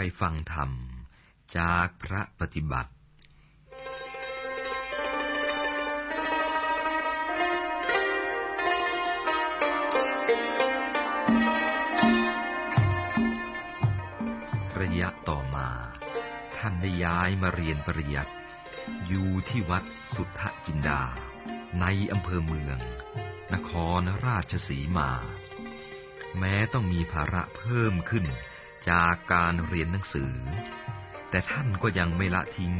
ไปฟังธรรม จากพระปฏิบัติ ระยะต่อมา ท่านได้ย้ายมาเรียนปริยัติอยู่ที่วัดสุทธจินดา ในอำเภอเมือง นครราชสีมา แม้ต้องมีภาระเพิ่มขึ้น จากการเรียนหนังสือ แต่ท่านก็ยังไม่ละทิ้ง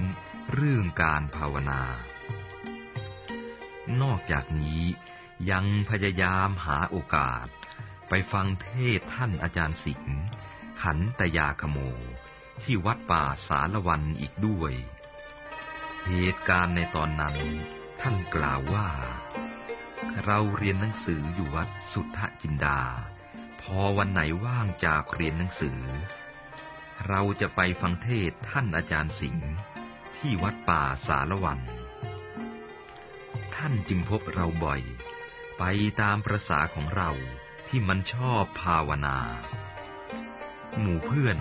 เรื่องการภาวนา นอกจากนี้ยังพยายามหาโอกาส ไปฟังเทศท่านอาจารย์สิงห์ขันตยาขโม ที่วัดป่าสารวันอีกด้วย เหตุการณ์ในตอนนั้นท่านกล่าวว่า เราเรียนหนังสืออยู่วัดสุทธจินดา พอวันไหนว่างจากเรียนหนังสือ เราจะไปฟังเทศท่านอาจารย์สิงห์ที่วัดป่าสารวัน ท่านจึงพบเราบ่อย ไปตามประษาของเราที่มันชอบภาวนา หมู่เพื่อน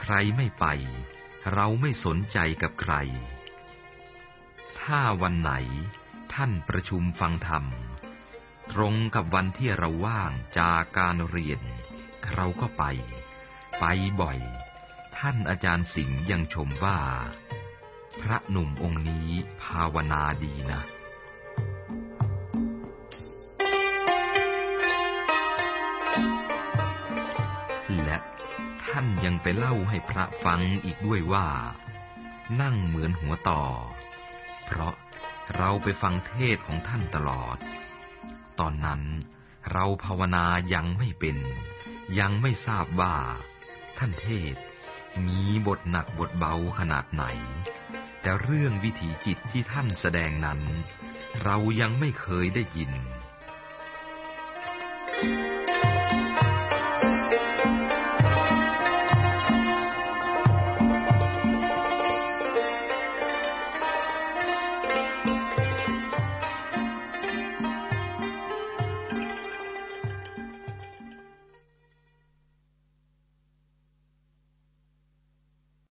ใครไม่ไป เราไม่สนใจกับใคร ถ้าวันไหนท่านประชุมฟังธรรม ตรงกับวันที่เราว่างจากการเรียน เราก็ไป ไปบ่อย ท่านอาจารย์สิงห์ยังชมว่า พระหนุ่มองค์นี้ภาวนาดีนะและท่านยังไปเล่าให้พระฟังอีกด้วยว่า นั่งเหมือนหัวต่อ เพราะเราไปฟังเทศของท่านตลอด ตอนนั้น เราภาวนายังไม่เป็น ยังไม่ทราบว่า ท่านเทศ มีบทหนักบทเบาขนาดไหน แต่เรื่องวิถีจิตที่ท่านแสดงนั้น เรายังไม่เคยได้ยิน Thank you.